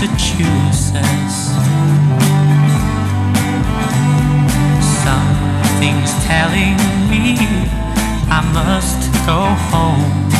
Massachusetts. Something's telling me I must go home.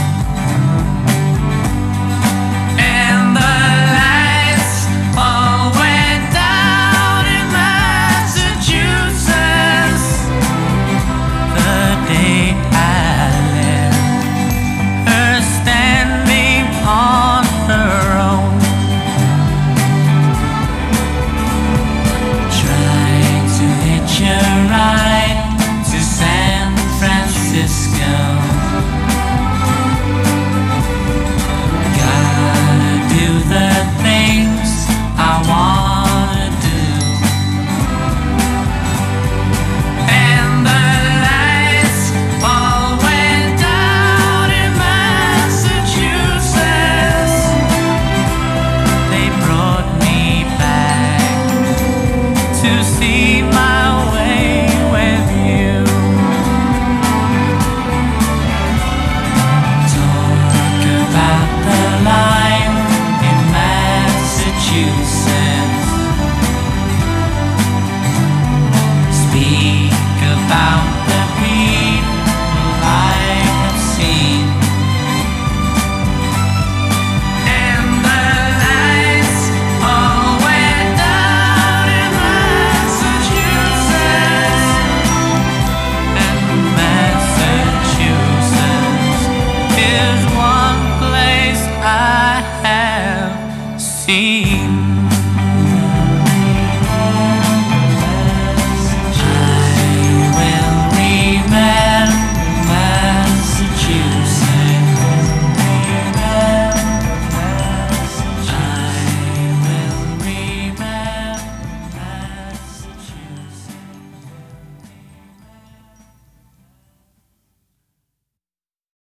to see my way. see